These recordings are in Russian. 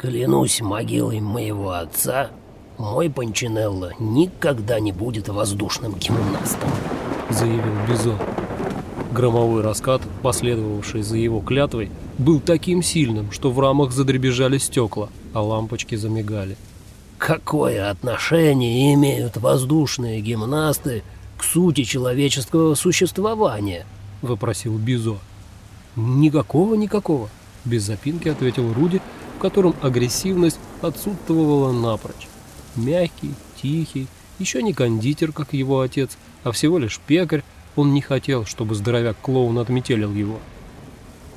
Клянусь могилой моего отца, мой Панчинелло никогда не будет воздушным гимнастом», — заявил Бизо. Громовой раскат, последовавший за его клятвой, был таким сильным, что в рамах задребежали стекла, а лампочки замигали. «Какое отношение имеют воздушные гимнасты к сути человеческого существования?» — выпросил Бизо. «Никакого, никакого», — без запинки ответил Руди, в котором агрессивность отсутствовала напрочь. Мягкий, тихий, еще не кондитер, как его отец, а всего лишь пекарь, он не хотел, чтобы здоровяк-клоун отметелил его.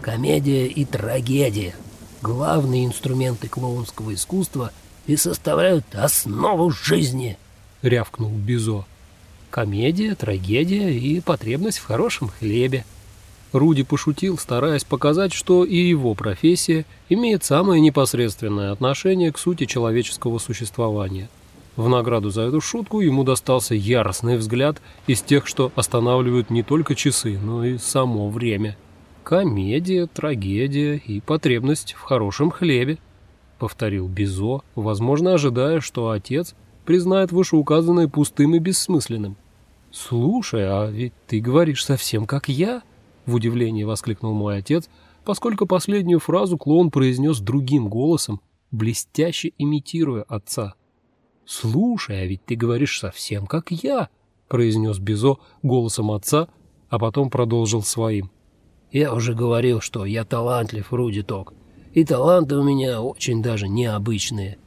«Комедия и трагедия — главные инструменты клоунского искусства и составляют основу жизни», — рявкнул Бизо. «Комедия, трагедия и потребность в хорошем хлебе», Руди пошутил, стараясь показать, что и его профессия имеет самое непосредственное отношение к сути человеческого существования. В награду за эту шутку ему достался яростный взгляд из тех, что останавливают не только часы, но и само время. «Комедия, трагедия и потребность в хорошем хлебе», — повторил Бизо, возможно, ожидая, что отец признает вышеуказанное пустым и бессмысленным. «Слушай, а ведь ты говоришь совсем как я», — в удивлении воскликнул мой отец, поскольку последнюю фразу клоун произнес другим голосом, блестяще имитируя отца. «Слушай, а ведь ты говоришь совсем как я», — произнес Бизо голосом отца, а потом продолжил своим. «Я уже говорил, что я талантлив, Руди Ток, и таланты у меня очень даже необычные».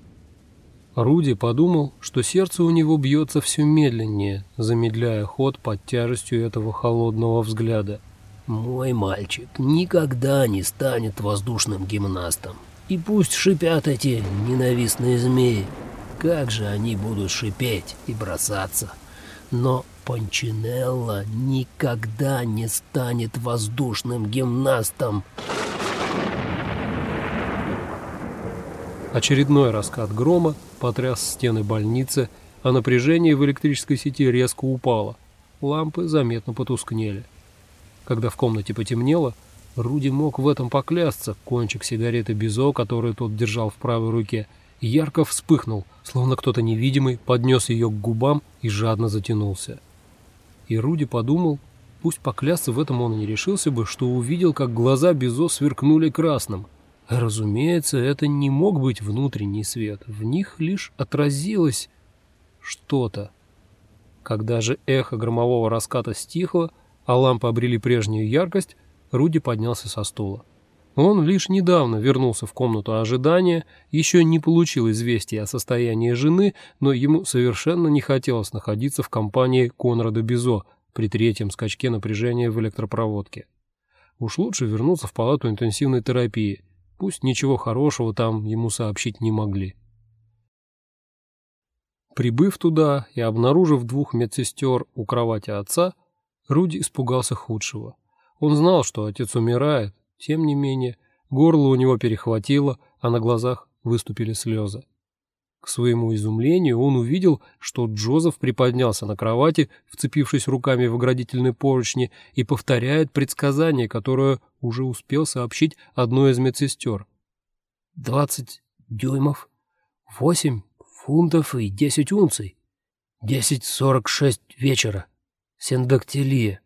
Руди подумал, что сердце у него бьется все медленнее, замедляя ход под тяжестью этого холодного взгляда. Мой мальчик никогда не станет воздушным гимнастом. И пусть шипят эти ненавистные змеи. Как же они будут шипеть и бросаться. Но Пончинелло никогда не станет воздушным гимнастом. Очередной раскат грома потряс стены больницы, а напряжение в электрической сети резко упало. Лампы заметно потускнели. Когда в комнате потемнело, Руди мог в этом поклясться. Кончик сигареты Бизо, который тот держал в правой руке, ярко вспыхнул, словно кто-то невидимый поднес ее к губам и жадно затянулся. И Руди подумал, пусть поклясться в этом он и не решился бы, что увидел, как глаза Бизо сверкнули красным. Разумеется, это не мог быть внутренний свет, в них лишь отразилось что-то. Когда же эхо громового раската стихло, а лампы обрели прежнюю яркость, Руди поднялся со стула. Он лишь недавно вернулся в комнату ожидания, еще не получил известия о состоянии жены, но ему совершенно не хотелось находиться в компании Конрада Бизо при третьем скачке напряжения в электропроводке. Уж лучше вернуться в палату интенсивной терапии, пусть ничего хорошего там ему сообщить не могли. Прибыв туда и обнаружив двух медсестер у кровати отца, Руди испугался худшего. Он знал, что отец умирает, тем не менее, горло у него перехватило, а на глазах выступили слезы. К своему изумлению он увидел, что Джозеф приподнялся на кровати, вцепившись руками в оградительные поручни, и повторяет предсказание, которое уже успел сообщить одной из медсестер. «Двадцать дюймов, восемь фунтов и десять унций, десять сорок шесть вечера». Синдактилия.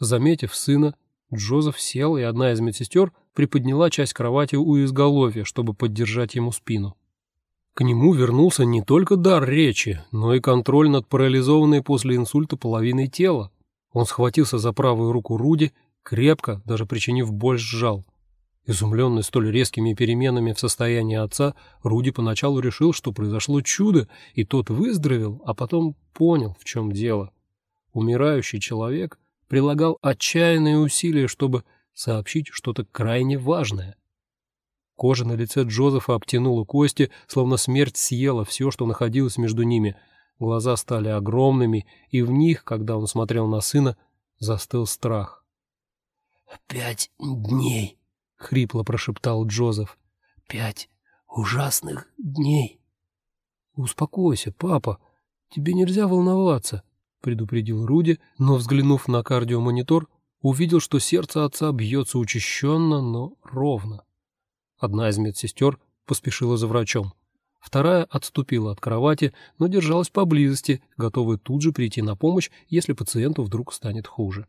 Заметив сына, Джозеф сел, и одна из медсестер приподняла часть кровати у изголовья, чтобы поддержать ему спину. К нему вернулся не только дар речи, но и контроль над парализованной после инсульта половиной тела. Он схватился за правую руку Руди, крепко, даже причинив боль, сжал. Изумленный столь резкими переменами в состоянии отца, Руди поначалу решил, что произошло чудо, и тот выздоровел, а потом понял, в чем дело. Умирающий человек прилагал отчаянные усилия, чтобы сообщить что-то крайне важное. Кожа на лице Джозефа обтянула кости, словно смерть съела все, что находилось между ними. Глаза стали огромными, и в них, когда он смотрел на сына, застыл страх. «Пять дней», — хрипло прошептал Джозеф. «Пять ужасных дней». «Успокойся, папа. Тебе нельзя волноваться предупредил Руди, но, взглянув на кардиомонитор, увидел, что сердце отца бьется учащенно, но ровно. Одна из медсестер поспешила за врачом. Вторая отступила от кровати, но держалась поблизости, готовая тут же прийти на помощь, если пациенту вдруг станет хуже.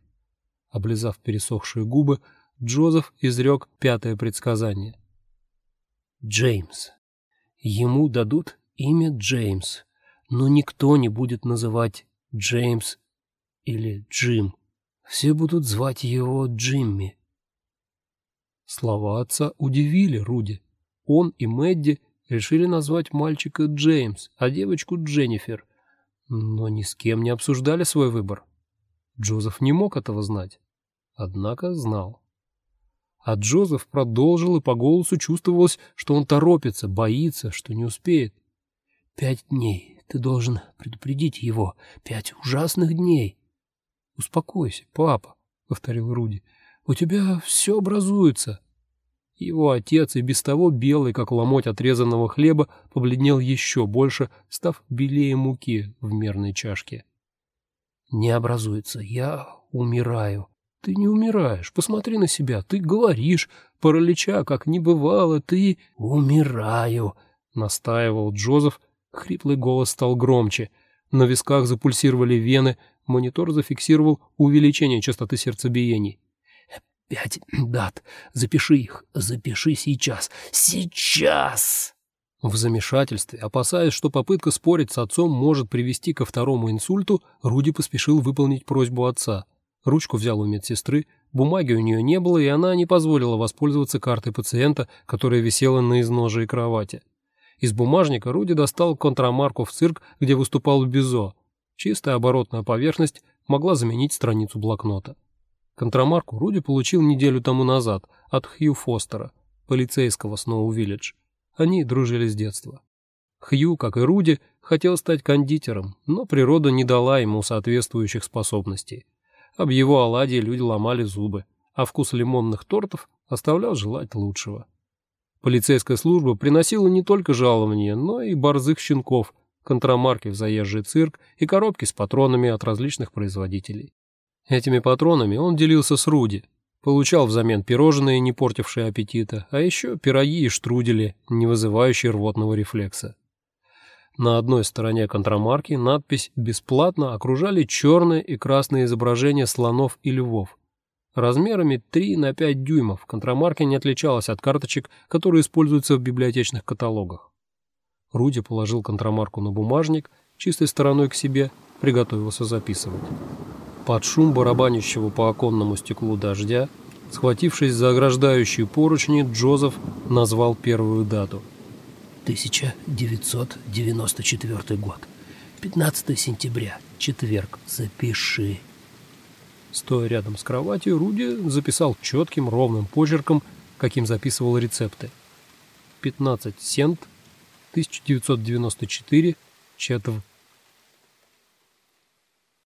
Облизав пересохшие губы, Джозеф изрек пятое предсказание. «Джеймс. Ему дадут имя Джеймс, но никто не будет называть Джеймс или Джим. Все будут звать его Джимми». Слова отца удивили Руди. Он и Мэдди решили назвать мальчика Джеймс, а девочку Дженнифер, но ни с кем не обсуждали свой выбор. Джозеф не мог этого знать, однако знал. А Джозеф продолжил, и по голосу чувствовалось, что он торопится, боится, что не успеет. «Пять дней. Ты должен предупредить его. Пять ужасных дней». «Успокойся, папа», — повторил Руди. «У тебя все образуется». Его отец, и без того белый, как ломоть отрезанного хлеба, побледнел еще больше, став белее муки в мерной чашке. «Не образуется. Я умираю». «Ты не умираешь. Посмотри на себя. Ты говоришь. Паралича, как не бывало. Ты...» «Умираю», — настаивал Джозеф. Хриплый голос стал громче. На висках запульсировали вены. Монитор зафиксировал увеличение частоты сердцебиений. Пять дат. Запиши их. Запиши сейчас. Сейчас!» В замешательстве, опасаясь, что попытка спорить с отцом может привести ко второму инсульту, Руди поспешил выполнить просьбу отца. Ручку взял у медсестры, бумаги у нее не было, и она не позволила воспользоваться картой пациента, которая висела на изножии кровати. Из бумажника Руди достал контрамарку в цирк, где выступал Бизо. Чистая оборотная поверхность могла заменить страницу блокнота. Контрамарку Руди получил неделю тому назад от Хью Фостера, полицейского Сноу-Виллидж. Они дружили с детства. Хью, как и Руди, хотел стать кондитером, но природа не дала ему соответствующих способностей. Об его оладьи люди ломали зубы, а вкус лимонных тортов оставлял желать лучшего. Полицейская служба приносила не только жалования, но и борзых щенков, контрамарки в заезжий цирк и коробки с патронами от различных производителей. Этими патронами он делился с Руди. Получал взамен пирожные, не портившие аппетита, а еще пироги и штрудели, не вызывающие рвотного рефлекса. На одной стороне контрамарки надпись «Бесплатно» окружали черные и красные изображения слонов и львов. Размерами 3 на 5 дюймов контрамарка не отличалась от карточек, которые используются в библиотечных каталогах. Руди положил контрамарку на бумажник, чистой стороной к себе, приготовился записывать. Под шум барабанящего по оконному стеклу дождя, схватившись за ограждающие поручни, Джозеф назвал первую дату. 1994 год. 15 сентября. Четверг. Запиши. Стоя рядом с кроватью, Руди записал четким, ровным почерком, каким записывал рецепты. 15 сент, 1994, четверть